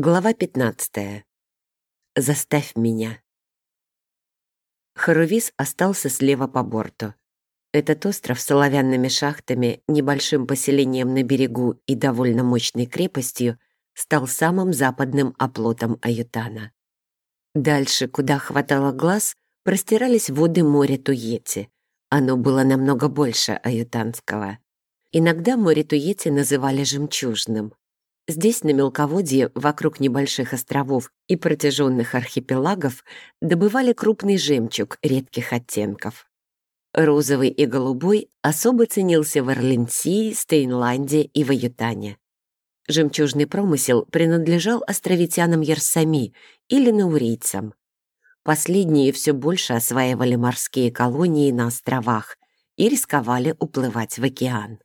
Глава 15. Заставь меня. Харувис остался слева по борту. Этот остров с оловянными шахтами, небольшим поселением на берегу и довольно мощной крепостью стал самым западным оплотом Аютана. Дальше, куда хватало глаз, простирались воды моря Туети. Оно было намного больше аютанского. Иногда море Туети называли «жемчужным», Здесь, на мелководье, вокруг небольших островов и протяженных архипелагов, добывали крупный жемчуг редких оттенков. Розовый и голубой особо ценился в Орленсии, Стейнланде и Ваютане. Жемчужный промысел принадлежал островитянам Ярсами или наурийцам. Последние все больше осваивали морские колонии на островах и рисковали уплывать в океан.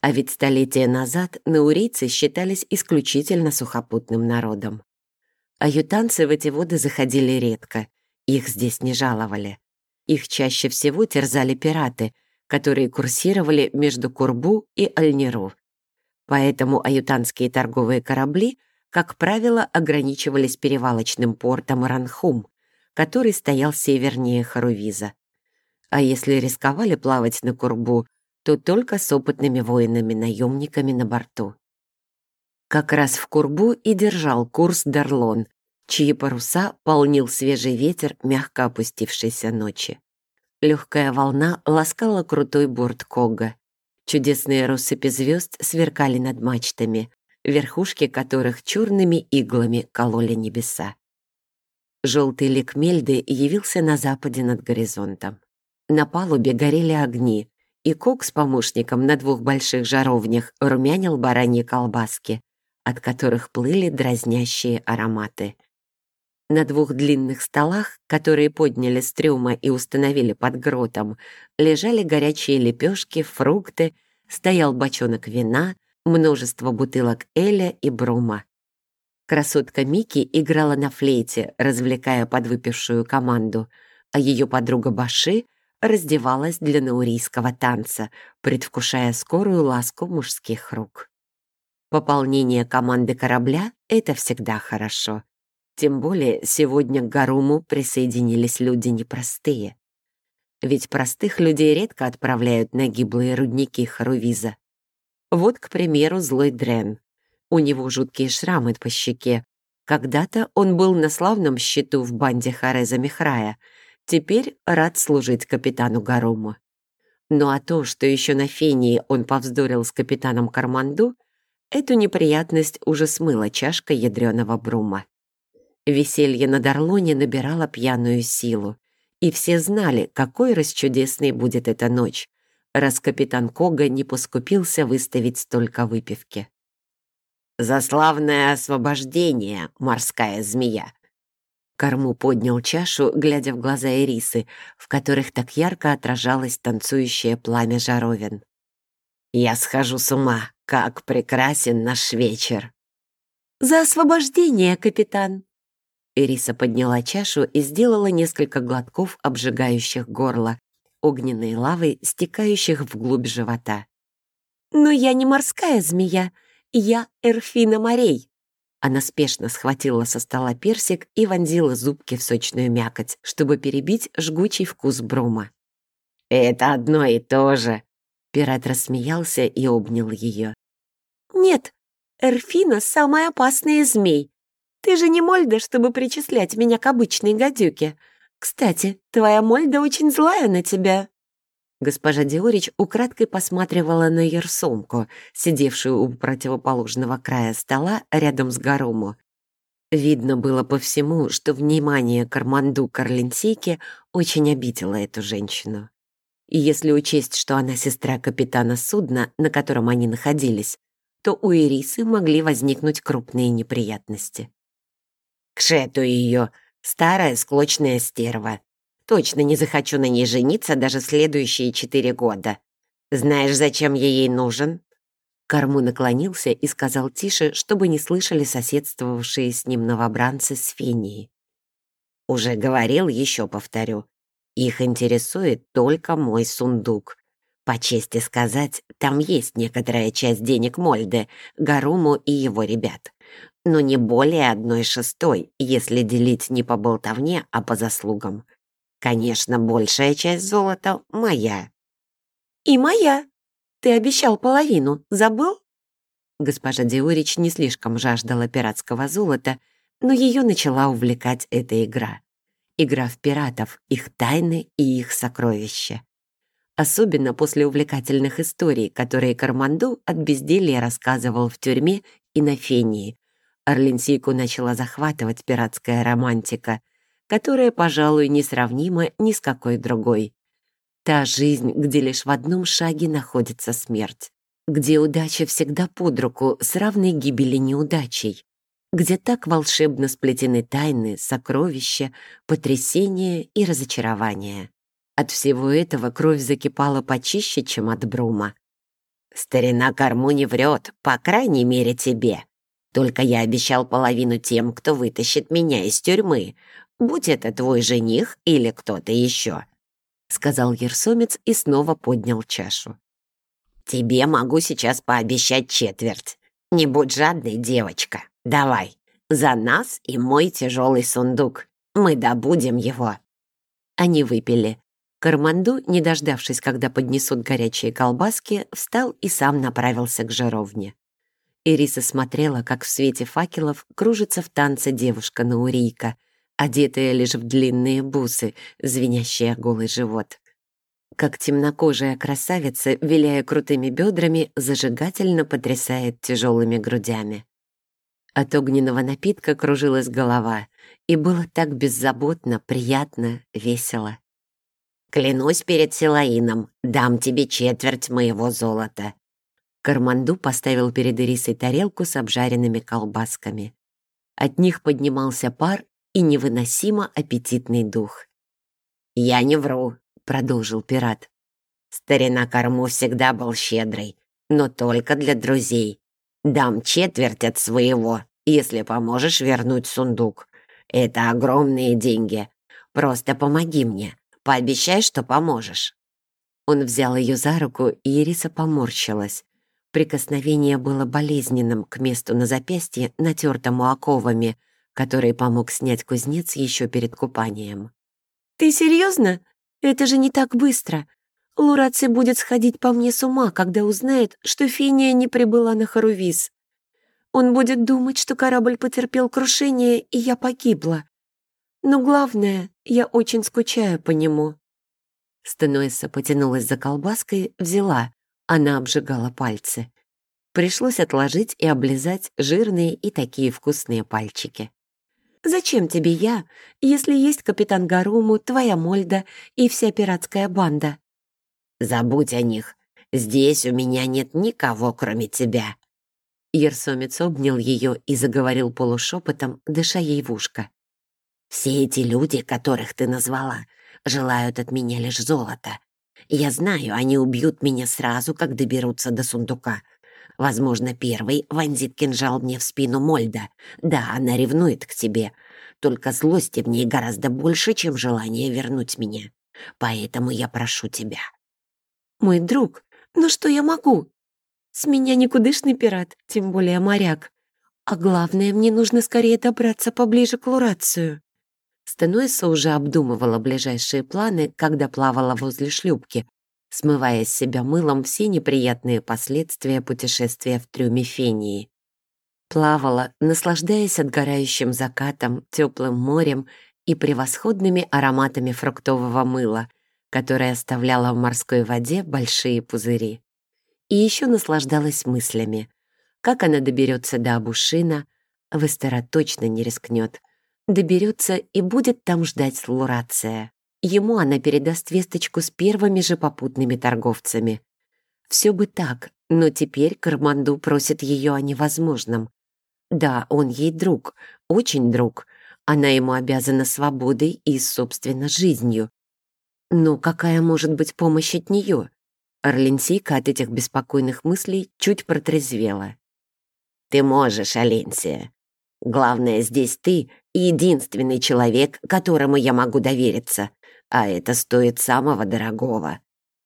А ведь столетия назад наурийцы считались исключительно сухопутным народом. Аютанцы в эти воды заходили редко, их здесь не жаловали. Их чаще всего терзали пираты, которые курсировали между Курбу и Альниру. Поэтому аютанские торговые корабли, как правило, ограничивались перевалочным портом Ранхум, который стоял севернее Харувиза. А если рисковали плавать на Курбу, то только с опытными воинами-наемниками на борту. Как раз в Курбу и держал курс Дарлон, чьи паруса полнил свежий ветер мягко опустившейся ночи. Легкая волна ласкала крутой борт Кога. Чудесные россыпи звезд сверкали над мачтами, верхушки которых черными иглами кололи небеса. Желтый лик Мельды явился на западе над горизонтом. На палубе горели огни, и Кок с помощником на двух больших жаровнях румянил бараньи колбаски, от которых плыли дразнящие ароматы. На двух длинных столах, которые подняли с трюма и установили под гротом, лежали горячие лепешки, фрукты, стоял бочонок вина, множество бутылок Эля и Брума. Красотка Мики играла на флейте, развлекая подвыпившую команду, а ее подруга Баши раздевалась для наурийского танца, предвкушая скорую ласку мужских рук. Пополнение команды корабля — это всегда хорошо. Тем более сегодня к Гаруму присоединились люди непростые. Ведь простых людей редко отправляют на гиблые рудники Харувиза. Вот, к примеру, злой Дрен. У него жуткие шрамы по щеке. Когда-то он был на славном счету в банде Хареза Михрая — Теперь рад служить капитану Гаруму. Ну а то, что еще на Фении он повздорил с капитаном Карманду, эту неприятность уже смыла чашка ядреного брума. Веселье на Дарлоне набирало пьяную силу, и все знали, какой расчудесной будет эта ночь, раз капитан Кога не поскупился выставить столько выпивки. «За славное освобождение, морская змея!» Корму поднял чашу, глядя в глаза Ирисы, в которых так ярко отражалось танцующее пламя жаровин. «Я схожу с ума, как прекрасен наш вечер!» «За освобождение, капитан!» Ириса подняла чашу и сделала несколько глотков, обжигающих горло, огненной лавой, стекающих вглубь живота. «Но я не морская змея, я Эрфина морей!» Она спешно схватила со стола персик и вонзила зубки в сочную мякоть, чтобы перебить жгучий вкус брома. «Это одно и то же!» Пират рассмеялся и обнял ее. «Нет, Эрфина — самая опасная змей. Ты же не Мольда, чтобы причислять меня к обычной гадюке. Кстати, твоя Мольда очень злая на тебя». Госпожа Диорич украдкой посматривала на Ерсомку, сидевшую у противоположного края стола рядом с Гаруму. Видно было по всему, что внимание к Арманду Карленсейке очень обидело эту женщину. И если учесть, что она сестра капитана судна, на котором они находились, то у Ирисы могли возникнуть крупные неприятности. «К шету ее, старая склочная стерва», Точно не захочу на ней жениться даже следующие четыре года. Знаешь, зачем я ей нужен?» Корму наклонился и сказал тише, чтобы не слышали соседствовавшие с ним новобранцы с Фенией. «Уже говорил, еще повторю. Их интересует только мой сундук. По чести сказать, там есть некоторая часть денег Мольде, Гаруму и его ребят. но не более одной шестой, если делить не по болтовне, а по заслугам. Конечно, большая часть золота моя». «И моя. Ты обещал половину, забыл?» Госпожа Диорич не слишком жаждала пиратского золота, но ее начала увлекать эта игра. Игра в пиратов, их тайны и их сокровища. Особенно после увлекательных историй, которые Карманду от безделья рассказывал в тюрьме и на Фении. Орленсийку начала захватывать пиратская романтика, которая, пожалуй, несравнима ни с какой другой. Та жизнь, где лишь в одном шаге находится смерть, где удача всегда под руку с равной гибели неудачей, где так волшебно сплетены тайны, сокровища, потрясения и разочарования. От всего этого кровь закипала почище, чем от брума. «Старина корму не врет, по крайней мере тебе. Только я обещал половину тем, кто вытащит меня из тюрьмы, будь это твой жених или кто-то еще», — сказал Ерсомец и снова поднял чашу. «Тебе могу сейчас пообещать четверть. Не будь жадной, девочка. Давай, за нас и мой тяжелый сундук. Мы добудем его». Они выпили. Карманду, не дождавшись, когда поднесут горячие колбаски, встал и сам направился к жаровне. Ириса смотрела, как в свете факелов кружится в танце девушка-наурийка, одетая лишь в длинные бусы, звенящие голый живот. Как темнокожая красавица, виляя крутыми бедрами, зажигательно потрясает тяжелыми грудями. От огненного напитка кружилась голова, и было так беззаботно, приятно, весело. Клянусь перед Силаином, дам тебе четверть моего золота». Карманду поставил перед Ирисой тарелку с обжаренными колбасками. От них поднимался пар и невыносимо аппетитный дух. «Я не вру», — продолжил пират. «Старина корму всегда был щедрый, но только для друзей. Дам четверть от своего, если поможешь вернуть сундук. Это огромные деньги. Просто помоги мне, Пообещай, что поможешь». Он взял ее за руку, и Ириса поморщилась. Прикосновение было болезненным к месту на запястье, натертому оковами, который помог снять кузнец еще перед купанием. «Ты серьезно? Это же не так быстро. Лураци будет сходить по мне с ума, когда узнает, что Фения не прибыла на Харувис. Он будет думать, что корабль потерпел крушение, и я погибла. Но главное, я очень скучаю по нему». Стенуэса потянулась за колбаской, взяла. Она обжигала пальцы. Пришлось отложить и облизать жирные и такие вкусные пальчики. «Зачем тебе я, если есть капитан Гаруму, твоя Мольда и вся пиратская банда?» «Забудь о них. Здесь у меня нет никого, кроме тебя». Ерсомец обнял ее и заговорил полушепотом, дыша ей в ушко. Все эти люди, которых ты назвала, желают от меня лишь золота. Я знаю, они убьют меня сразу, как доберутся до сундука. Возможно, первый вонзит кинжал мне в спину Мольда. Да, она ревнует к тебе. Только злости в ней гораздо больше, чем желание вернуть меня. Поэтому я прошу тебя. Мой друг, ну что я могу? С меня никудышный пират, тем более моряк. А главное, мне нужно скорее добраться поближе к Лурацию. Стенуэса уже обдумывала ближайшие планы, когда плавала возле шлюпки, смывая с себя мылом все неприятные последствия путешествия в трюме Фении. Плавала, наслаждаясь отгорающим закатом, теплым морем и превосходными ароматами фруктового мыла, которое оставляло в морской воде большие пузыри. И еще наслаждалась мыслями. Как она доберется до Абушина, Вестера точно не рискнет. Доберется и будет там ждать Лурация. Ему она передаст весточку с первыми же попутными торговцами. Все бы так, но теперь Карманду просит ее о невозможном. Да, он ей друг, очень друг. Она ему обязана свободой и, собственно, жизнью. Но какая может быть помощь от нее? Орленсийка от этих беспокойных мыслей чуть протрезвела. «Ты можешь, Оленсия. Главное, здесь ты — единственный человек, которому я могу довериться, а это стоит самого дорогого.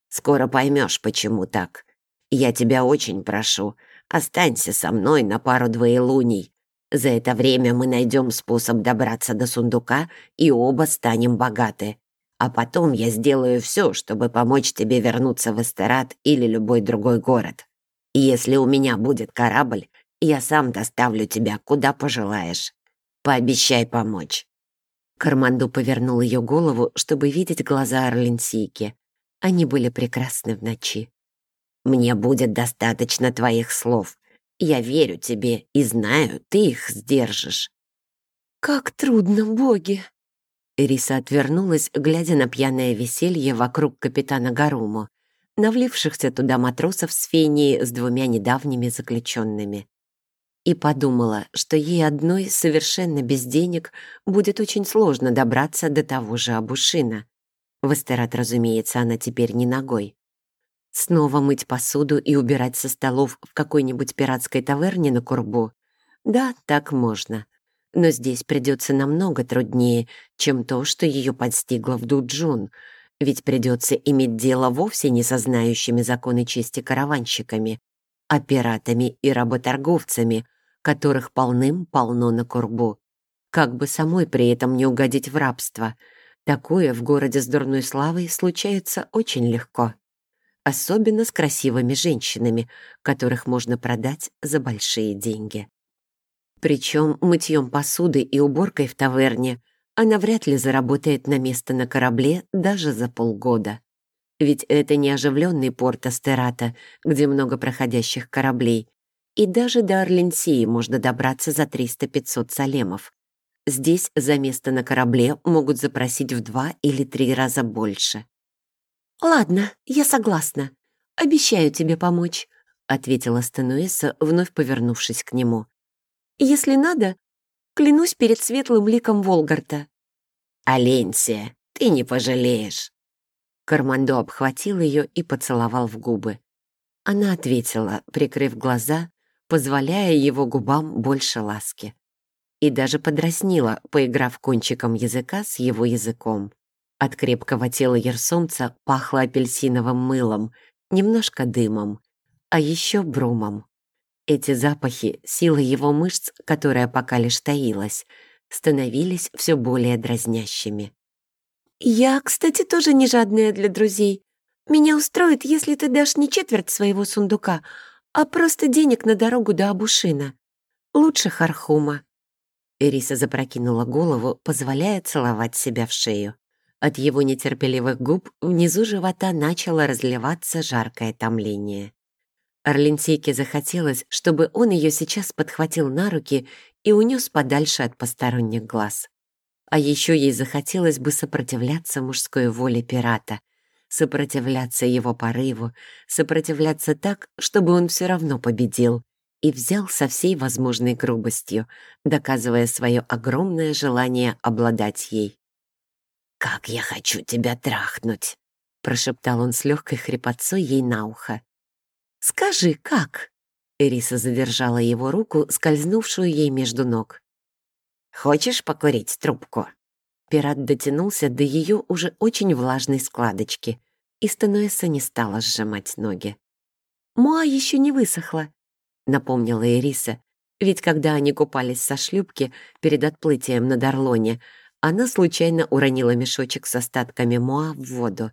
Скоро поймешь, почему так. Я тебя очень прошу, останься со мной на пару двоелуний. За это время мы найдем способ добраться до сундука и оба станем богаты. А потом я сделаю все, чтобы помочь тебе вернуться в Эстерат или любой другой город. И если у меня будет корабль, я сам доставлю тебя, куда пожелаешь. Пообещай помочь». Карманду повернул ее голову, чтобы видеть глаза Орленсийки. Они были прекрасны в ночи. «Мне будет достаточно твоих слов. Я верю тебе и знаю, ты их сдержишь». «Как трудно, боги!» Ириса отвернулась, глядя на пьяное веселье вокруг капитана Гаруму, навлившихся туда матросов с фенией с двумя недавними заключенными и подумала, что ей одной совершенно без денег будет очень сложно добраться до того же Абушина. В разумеется, она теперь не ногой. Снова мыть посуду и убирать со столов в какой-нибудь пиратской таверне на Курбу? Да, так можно. Но здесь придется намного труднее, чем то, что ее подстигло в Дуджун, ведь придется иметь дело вовсе не со знающими законы чести караванщиками, а пиратами и работорговцами, которых полным-полно на Курбу. Как бы самой при этом не угодить в рабство. Такое в городе с дурной славой случается очень легко. Особенно с красивыми женщинами, которых можно продать за большие деньги. Причем мытьем посуды и уборкой в таверне она вряд ли заработает на место на корабле даже за полгода. Ведь это не оживленный порт Астерата, где много проходящих кораблей. И даже до Орленсии можно добраться за 300-500 салемов. Здесь за место на корабле могут запросить в два или три раза больше. «Ладно, я согласна. Обещаю тебе помочь», — ответила Стануэса, вновь повернувшись к нему. «Если надо, клянусь перед светлым ликом Волгарта». «Аленсия, ты не пожалеешь». Кармандо обхватил ее и поцеловал в губы. Она ответила, прикрыв глаза, позволяя его губам больше ласки. И даже подразнила, поиграв кончиком языка с его языком. От крепкого тела ерсомца пахло апельсиновым мылом, немножко дымом, а еще брумом. Эти запахи, сила его мышц, которая пока лишь таилась, становились все более дразнящими. «Я, кстати, тоже не жадная для друзей. Меня устроит, если ты дашь не четверть своего сундука, а просто денег на дорогу до Абушина. Лучше Хархума». Эриса запрокинула голову, позволяя целовать себя в шею. От его нетерпеливых губ внизу живота начало разливаться жаркое томление. Орленсейке захотелось, чтобы он ее сейчас подхватил на руки и унес подальше от посторонних глаз. А еще ей захотелось бы сопротивляться мужской воле пирата, сопротивляться его порыву, сопротивляться так, чтобы он все равно победил, и взял со всей возможной грубостью, доказывая свое огромное желание обладать ей. «Как я хочу тебя трахнуть!» — прошептал он с легкой хрипотцой ей на ухо. «Скажи, как?» Эриса задержала его руку, скользнувшую ей между ног. Хочешь покурить трубку?» Пират дотянулся до ее уже очень влажной складочки, и Стенуэса не стала сжимать ноги. «Муа еще не высохла», — напомнила Эриса, ведь когда они купались со шлюпки перед отплытием на Дарлоне, она случайно уронила мешочек с остатками муа в воду.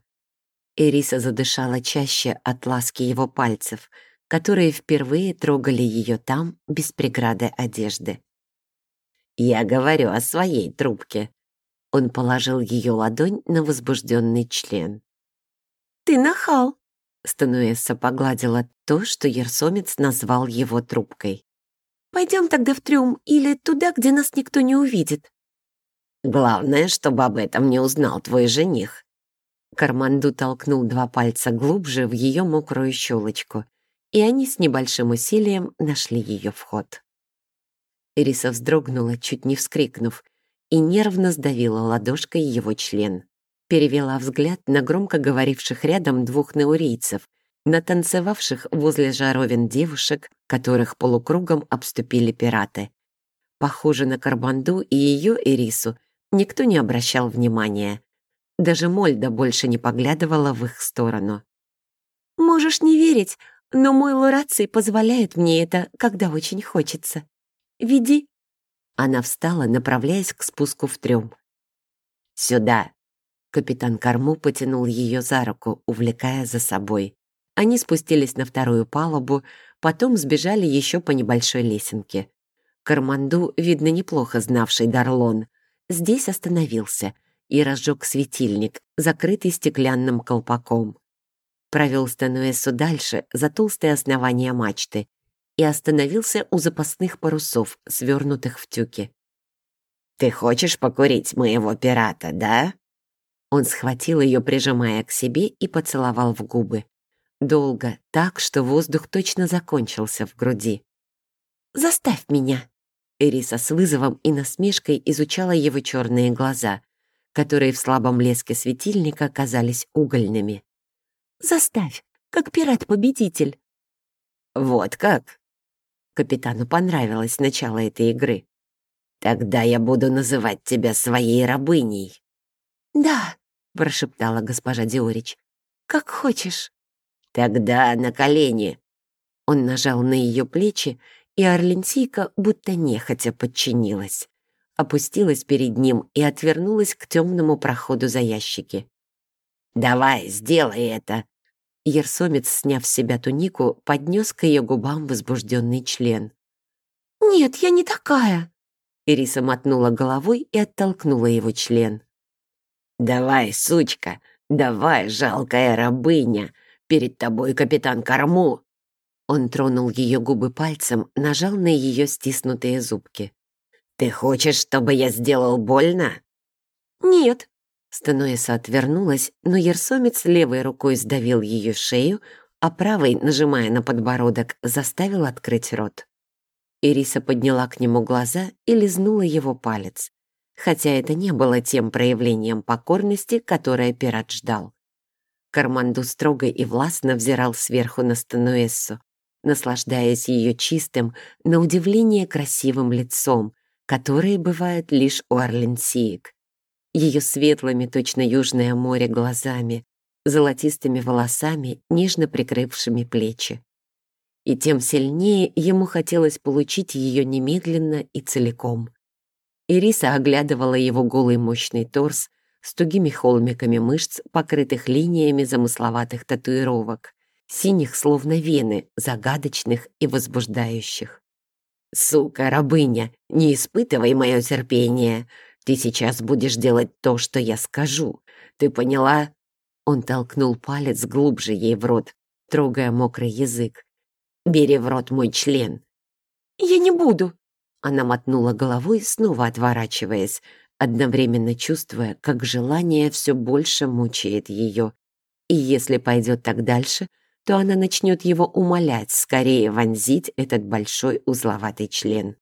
Эриса задышала чаще от ласки его пальцев, которые впервые трогали ее там без преграды одежды. Я говорю о своей трубке. Он положил ее ладонь на возбужденный член. «Ты нахал!» Стануэса погладила то, что ерсомец назвал его трубкой. «Пойдем тогда в трюм или туда, где нас никто не увидит». «Главное, чтобы об этом не узнал твой жених». Карманду толкнул два пальца глубже в ее мокрую щелочку, и они с небольшим усилием нашли ее вход. Ириса вздрогнула, чуть не вскрикнув, и нервно сдавила ладошкой его член. Перевела взгляд на громко говоривших рядом двух неурийцев, на танцевавших возле жаровин девушек, которых полукругом обступили пираты. Похоже на Карбанду и ее Ирису никто не обращал внимания. Даже Мольда больше не поглядывала в их сторону. «Можешь не верить, но мой Лораций позволяет мне это, когда очень хочется», «Веди», Она встала, направляясь к спуску в трюм. «Сюда!» Капитан Корму потянул ее за руку, увлекая за собой. Они спустились на вторую палубу, потом сбежали еще по небольшой лесенке. Карманду, видно, неплохо знавший Дарлон, здесь остановился и разжег светильник, закрытый стеклянным колпаком. Провел Стануэсу дальше, за толстое основание мачты, и остановился у запасных парусов, свернутых в тюки. «Ты хочешь покурить моего пирата, да?» Он схватил ее, прижимая к себе, и поцеловал в губы. Долго, так, что воздух точно закончился в груди. «Заставь меня!» Эриса с вызовом и насмешкой изучала его черные глаза, которые в слабом блеске светильника казались угольными. «Заставь, как пират-победитель!» «Вот как?» Капитану понравилось начало этой игры. «Тогда я буду называть тебя своей рабыней». «Да», — прошептала госпожа Диорич, — «как хочешь». «Тогда на колени». Он нажал на ее плечи, и Орленсийка будто нехотя подчинилась. Опустилась перед ним и отвернулась к темному проходу за ящики. «Давай, сделай это!» Ерсомец, сняв с себя тунику, поднес к ее губам возбужденный член. «Нет, я не такая!» Ириса мотнула головой и оттолкнула его член. «Давай, сучка, давай, жалкая рабыня, перед тобой капитан Корму!» Он тронул ее губы пальцем, нажал на ее стиснутые зубки. «Ты хочешь, чтобы я сделал больно?» «Нет». Стануэса отвернулась, но Ерсомец левой рукой сдавил ее шею, а правой, нажимая на подбородок, заставил открыть рот. Ириса подняла к нему глаза и лизнула его палец хотя это не было тем проявлением покорности, которое пират ждал. Карманду строго и властно взирал сверху на Стануэссу, наслаждаясь ее чистым, на удивление красивым лицом, которое бывает лишь у орленсиек, ее светлыми, точно южное море, глазами, золотистыми волосами, нежно прикрывшими плечи. И тем сильнее ему хотелось получить ее немедленно и целиком. Ириса оглядывала его голый мощный торс с тугими холмиками мышц, покрытых линиями замысловатых татуировок, синих словно вены, загадочных и возбуждающих. «Сука, рабыня, не испытывай мое терпение. Ты сейчас будешь делать то, что я скажу. Ты поняла?» Он толкнул палец глубже ей в рот, трогая мокрый язык. «Бери в рот мой член». «Я не буду», она мотнула головой, снова отворачиваясь, одновременно чувствуя, как желание все больше мучает ее. И если пойдет так дальше, то она начнет его умолять скорее вонзить этот большой узловатый член.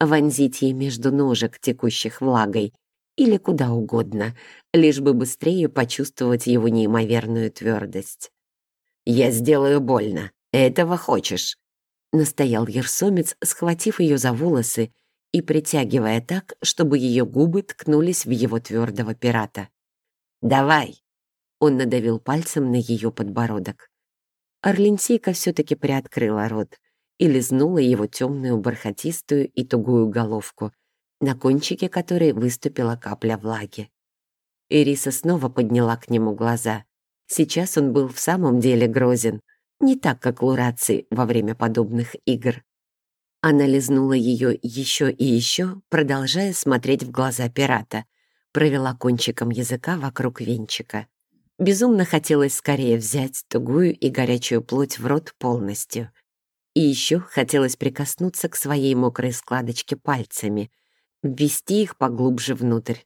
Вонзить ей между ножек, текущих влагой, или куда угодно, лишь бы быстрее почувствовать его неимоверную твердость. «Я сделаю больно. Этого хочешь?» настоял Ерсомец, схватив ее за волосы и притягивая так, чтобы ее губы ткнулись в его твердого пирата. «Давай!» Он надавил пальцем на ее подбородок. Орленсийка все-таки приоткрыла рот и лизнула его темную бархатистую и тугую головку, на кончике которой выступила капля влаги. Ириса снова подняла к нему глаза. Сейчас он был в самом деле грозен — не так, как Лураци во время подобных игр. Она лизнула ее еще и еще, продолжая смотреть в глаза пирата, провела кончиком языка вокруг венчика. Безумно хотелось скорее взять тугую и горячую плоть в рот полностью. И еще хотелось прикоснуться к своей мокрой складочке пальцами, ввести их поглубже внутрь.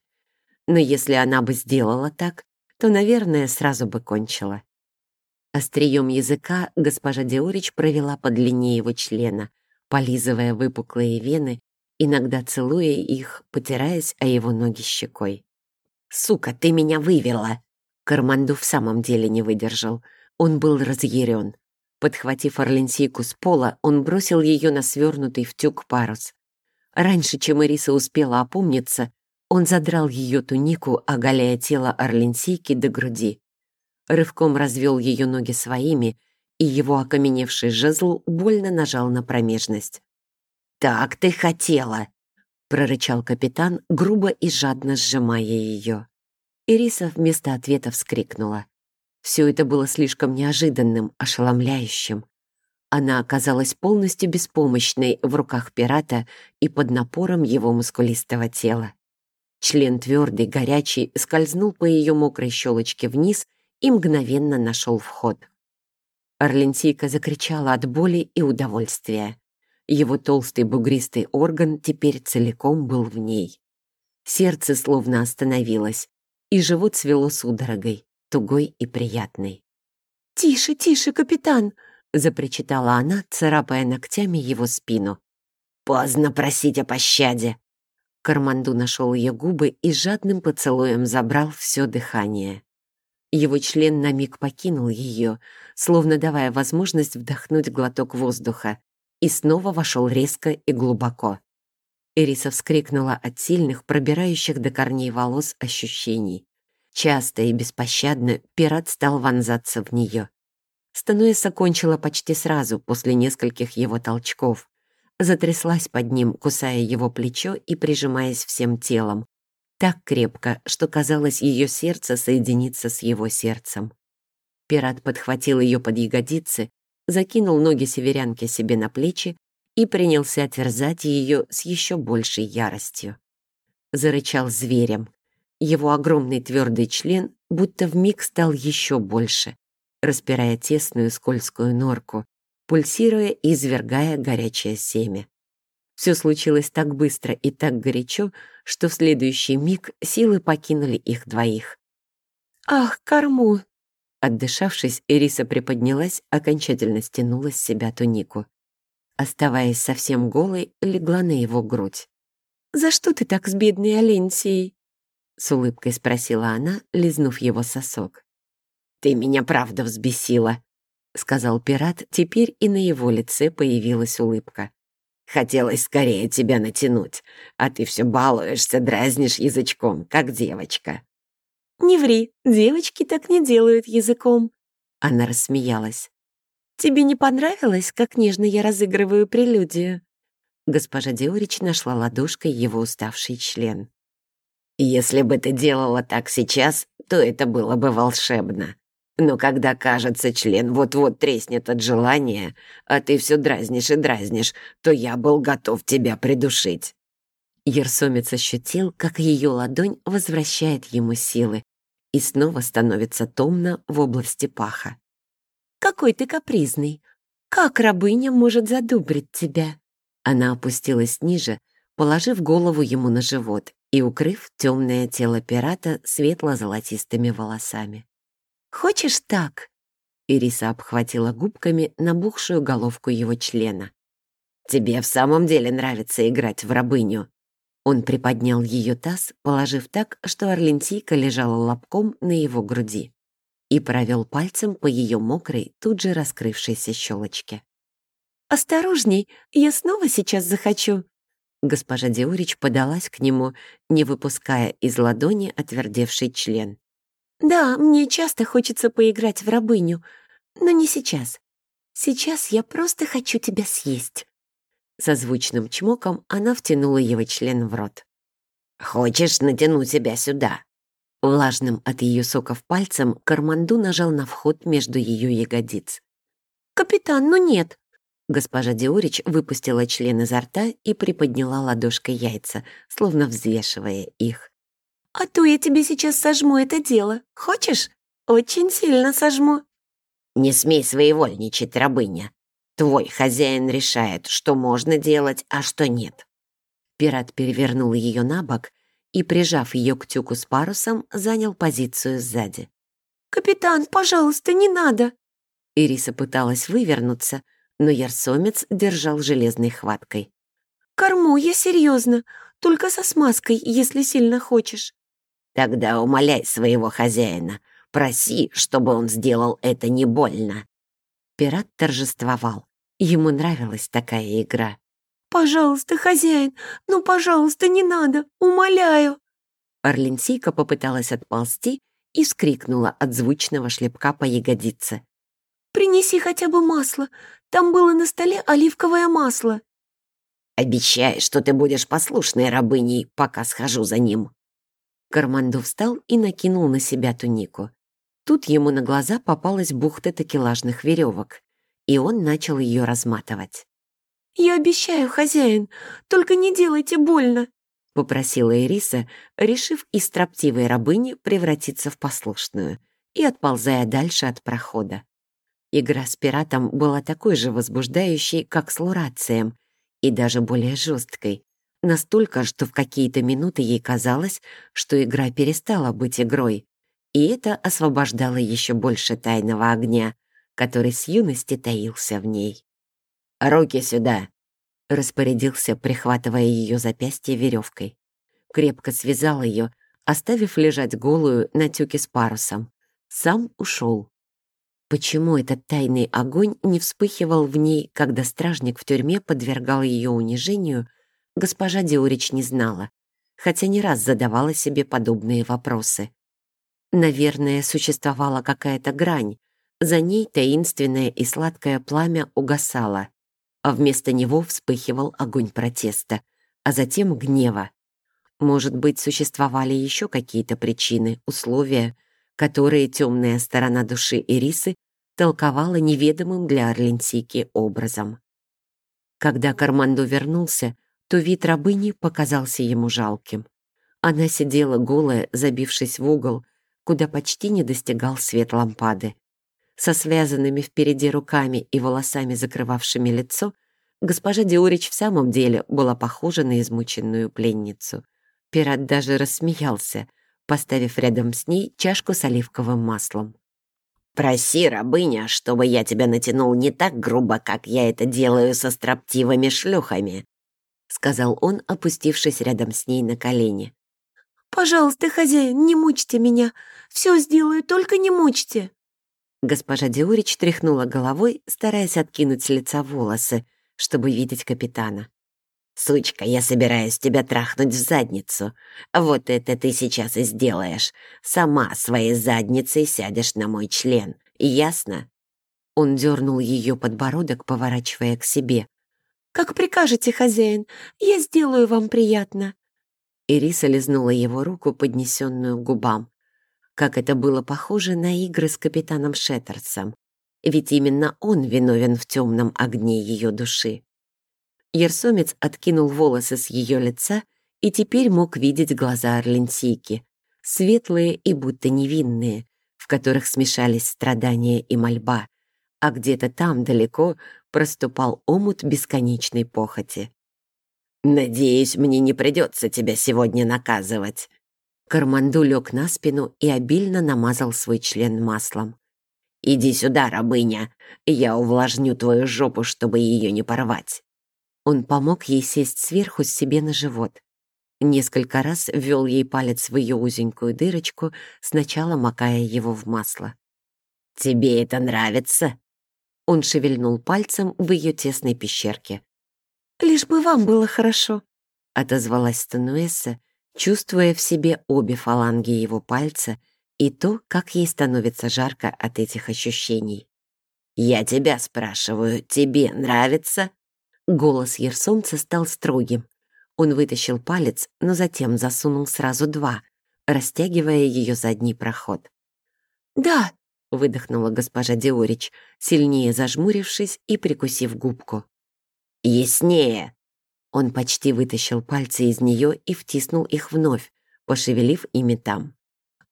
Но если она бы сделала так, то, наверное, сразу бы кончила. Острием языка госпожа Диорич провела по длине его члена, полизывая выпуклые вены, иногда целуя их, потираясь о его ноги щекой. «Сука, ты меня вывела!» Карманду в самом деле не выдержал. Он был разъярен. Подхватив орленсийку с пола, он бросил ее на свернутый в тюк парус. Раньше, чем Ириса успела опомниться, он задрал ее тунику, оголяя тело орленсийки до груди рывком развел ее ноги своими, и его окаменевший жезл больно нажал на промежность. «Так ты хотела!» прорычал капитан, грубо и жадно сжимая ее. Ириса вместо ответа вскрикнула. Все это было слишком неожиданным, ошеломляющим. Она оказалась полностью беспомощной в руках пирата и под напором его мускулистого тела. Член твердый, горячий, скользнул по ее мокрой щелочке вниз и мгновенно нашел вход. Орленсийка закричала от боли и удовольствия. Его толстый бугристый орган теперь целиком был в ней. Сердце словно остановилось, и живот свело судорогой, тугой и приятной. «Тише, тише, капитан!» — запричитала она, царапая ногтями его спину. «Поздно просить о пощаде!» Карманду нашел ее губы и жадным поцелуем забрал все дыхание. Его член на миг покинул ее, словно давая возможность вдохнуть глоток воздуха, и снова вошел резко и глубоко. Эриса вскрикнула от сильных, пробирающих до корней волос ощущений. Часто и беспощадно пират стал вонзаться в нее. Стануэса кончила почти сразу после нескольких его толчков. Затряслась под ним, кусая его плечо и прижимаясь всем телом. Так крепко, что казалось, ее сердце соединится с его сердцем. Пират подхватил ее под ягодицы, закинул ноги северянки себе на плечи и принялся терзать ее с еще большей яростью. Зарычал зверем. Его огромный твердый член будто вмиг стал еще больше, распирая тесную скользкую норку, пульсируя и извергая горячее семя. Все случилось так быстро и так горячо, что в следующий миг силы покинули их двоих. «Ах, корму!» Отдышавшись, Эриса приподнялась, окончательно стянула с себя тунику. Оставаясь совсем голой, легла на его грудь. «За что ты так с бедной Аленсией?» С улыбкой спросила она, лизнув его сосок. «Ты меня правда взбесила», — сказал пират, теперь и на его лице появилась улыбка. «Хотелось скорее тебя натянуть, а ты все балуешься, дразнишь язычком, как девочка». «Не ври, девочки так не делают языком», — она рассмеялась. «Тебе не понравилось, как нежно я разыгрываю прелюдию?» Госпожа Диорич нашла ладошкой его уставший член. «Если бы ты делала так сейчас, то это было бы волшебно», но когда, кажется, член вот-вот треснет от желания, а ты все дразнишь и дразнишь, то я был готов тебя придушить». Ерсомец ощутил, как ее ладонь возвращает ему силы и снова становится томно в области паха. «Какой ты капризный! Как рабыня может задубрить тебя?» Она опустилась ниже, положив голову ему на живот и укрыв темное тело пирата светло-золотистыми волосами. Хочешь так?» Ириса обхватила губками набухшую головку его члена. «Тебе в самом деле нравится играть в рабыню?» Он приподнял ее таз, положив так, что Орленсийка лежала лобком на его груди и провел пальцем по ее мокрой, тут же раскрывшейся щелочке. «Осторожней, я снова сейчас захочу!» Госпожа Диорич подалась к нему, не выпуская из ладони отвердевший член. «Да, мне часто хочется поиграть в рабыню, но не сейчас. Сейчас я просто хочу тебя съесть». Со звучным чмоком она втянула его член в рот. «Хочешь, натяну тебя сюда?» Влажным от ее соков пальцем Карманду нажал на вход между ее ягодиц. «Капитан, ну нет!» Госпожа Диорич выпустила член изо рта и приподняла ладошкой яйца, словно взвешивая их. А то я тебе сейчас сожму это дело. Хочешь? Очень сильно сожму». «Не смей своевольничать, рабыня. Твой хозяин решает, что можно делать, а что нет». Пират перевернул ее на бок и, прижав ее к тюку с парусом, занял позицию сзади. «Капитан, пожалуйста, не надо!» Ириса пыталась вывернуться, но ярсомец держал железной хваткой. «Корму я серьезно, только со смазкой, если сильно хочешь». Тогда умоляй своего хозяина, проси, чтобы он сделал это не больно». Пират торжествовал. Ему нравилась такая игра. «Пожалуйста, хозяин, ну, пожалуйста, не надо, умоляю!» Орленсийка попыталась отползти и вскрикнула от звучного шлепка по ягодице. «Принеси хотя бы масло, там было на столе оливковое масло». Обещай, что ты будешь послушной рабыней, пока схожу за ним». Карманду встал и накинул на себя тунику. Тут ему на глаза попалась бухта такелажных веревок, и он начал ее разматывать. «Я обещаю, хозяин, только не делайте больно», — попросила Ириса, решив из строптивой рабыни превратиться в послушную и отползая дальше от прохода. Игра с пиратом была такой же возбуждающей, как с Лурацием, и даже более жесткой. Настолько, что в какие-то минуты ей казалось, что игра перестала быть игрой. И это освобождало еще больше тайного огня, который с юности таился в ней. «Руки сюда!» — распорядился, прихватывая ее запястье веревкой. Крепко связал ее, оставив лежать голую на тюке с парусом. Сам ушел. Почему этот тайный огонь не вспыхивал в ней, когда стражник в тюрьме подвергал ее унижению, госпожа Диорич не знала, хотя не раз задавала себе подобные вопросы. Наверное, существовала какая-то грань, за ней таинственное и сладкое пламя угасало, а вместо него вспыхивал огонь протеста, а затем гнева. Может быть, существовали еще какие-то причины, условия, которые темная сторона души Ирисы толковала неведомым для Орленсики образом. Когда Кармандо вернулся, то вид рабыни показался ему жалким. Она сидела голая, забившись в угол, куда почти не достигал свет лампады. Со связанными впереди руками и волосами, закрывавшими лицо, госпожа Диорич в самом деле была похожа на измученную пленницу. Пират даже рассмеялся, поставив рядом с ней чашку с оливковым маслом. «Проси, рабыня, чтобы я тебя натянул не так грубо, как я это делаю со строптивыми шлюхами», сказал он, опустившись рядом с ней на колени. «Пожалуйста, хозяин, не мучьте меня. Все сделаю, только не мучьте». Госпожа Диурич тряхнула головой, стараясь откинуть с лица волосы, чтобы видеть капитана. «Сучка, я собираюсь тебя трахнуть в задницу. Вот это ты сейчас и сделаешь. Сама своей задницей сядешь на мой член. Ясно?» Он дернул ее подбородок, поворачивая к себе. «Как прикажете, хозяин, я сделаю вам приятно». Ириса лизнула его руку, поднесенную к губам. Как это было похоже на игры с капитаном Шеттерсом. Ведь именно он виновен в темном огне ее души. Ерсомец откинул волосы с ее лица и теперь мог видеть глаза Орленсийки, светлые и будто невинные, в которых смешались страдания и мольба, а где-то там далеко проступал омут бесконечной похоти. «Надеюсь, мне не придется тебя сегодня наказывать». Карманду лег на спину и обильно намазал свой член маслом. «Иди сюда, рабыня, я увлажню твою жопу, чтобы ее не порвать». Он помог ей сесть сверху себе на живот. Несколько раз ввел ей палец в ее узенькую дырочку, сначала макая его в масло. «Тебе это нравится?» Он шевельнул пальцем в ее тесной пещерке. «Лишь бы вам было хорошо», — отозвалась Стануэса, чувствуя в себе обе фаланги его пальца и то, как ей становится жарко от этих ощущений. «Я тебя спрашиваю, тебе нравится?» Голос Ерсонца стал строгим. Он вытащил палец, но затем засунул сразу два, растягивая ее задний проход. «Да», — выдохнула госпожа Диорич, сильнее зажмурившись и прикусив губку. «Яснее!» Он почти вытащил пальцы из нее и втиснул их вновь, пошевелив ими там.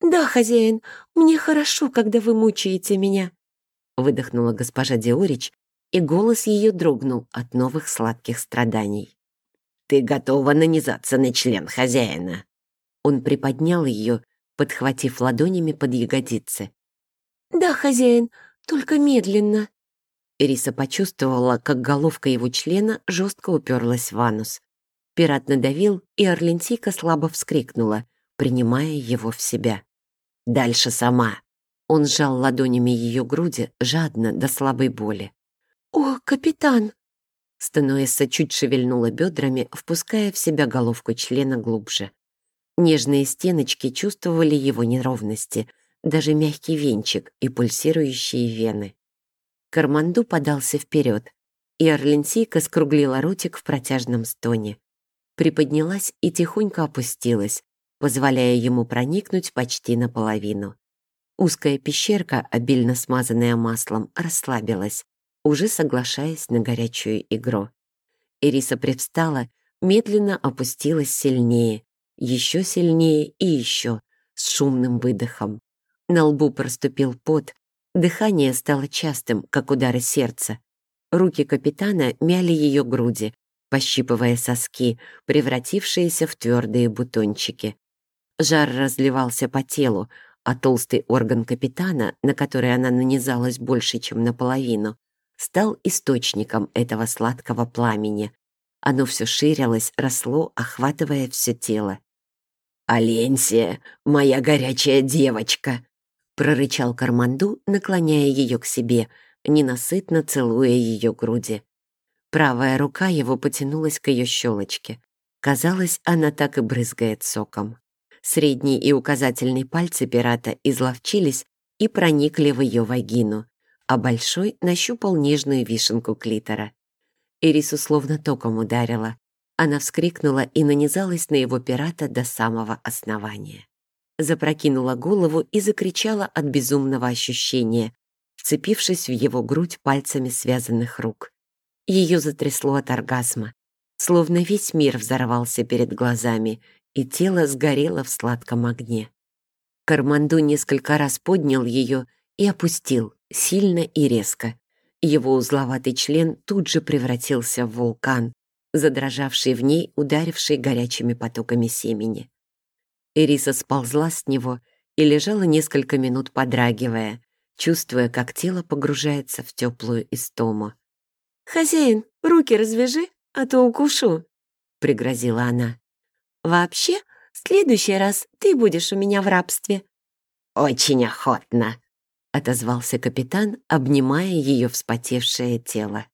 «Да, хозяин, мне хорошо, когда вы мучаете меня», — выдохнула госпожа Диорич, и голос ее дрогнул от новых сладких страданий. «Ты готова нанизаться на член хозяина?» Он приподнял ее, подхватив ладонями под ягодицы. «Да, хозяин, только медленно». Риса почувствовала, как головка его члена жестко уперлась в анус. Пират надавил, и Орленсийка слабо вскрикнула, принимая его в себя. «Дальше сама». Он сжал ладонями ее груди, жадно, до слабой боли. «О, капитан!» Стануэса чуть шевельнула бедрами, впуская в себя головку члена глубже. Нежные стеночки чувствовали его неровности, даже мягкий венчик и пульсирующие вены. Карманду подался вперед. и Орленсийка скруглила ротик в протяжном стоне. Приподнялась и тихонько опустилась, позволяя ему проникнуть почти наполовину. Узкая пещерка, обильно смазанная маслом, расслабилась, уже соглашаясь на горячую игру. Ириса привстала, медленно опустилась сильнее, еще сильнее и еще, с шумным выдохом. На лбу проступил пот, дыхание стало частым, как удары сердца. Руки капитана мяли ее груди, пощипывая соски, превратившиеся в твердые бутончики. Жар разливался по телу, а толстый орган капитана, на который она нанизалась больше, чем наполовину, стал источником этого сладкого пламени. Оно все ширилось, росло, охватывая все тело. «Аленсия, моя горячая девочка!» прорычал Карманду, наклоняя ее к себе, ненасытно целуя ее груди. Правая рука его потянулась к ее щелочке. Казалось, она так и брызгает соком. Средний и указательный пальцы пирата изловчились и проникли в ее вагину, а большой нащупал нежную вишенку клитора. Ирису словно током ударила. Она вскрикнула и нанизалась на его пирата до самого основания. Запрокинула голову и закричала от безумного ощущения, вцепившись в его грудь пальцами связанных рук. Ее затрясло от оргазма, словно весь мир взорвался перед глазами, и тело сгорело в сладком огне. Карманду несколько раз поднял ее и опустил, сильно и резко. Его узловатый член тут же превратился в вулкан, задрожавший в ней, ударивший горячими потоками семени. Ириса сползла с него и лежала несколько минут подрагивая, чувствуя, как тело погружается в теплую истому. «Хозяин, руки развяжи, а то укушу», — пригрозила она. Вообще, в следующий раз ты будешь у меня в рабстве». «Очень охотно», — отозвался капитан, обнимая ее вспотевшее тело.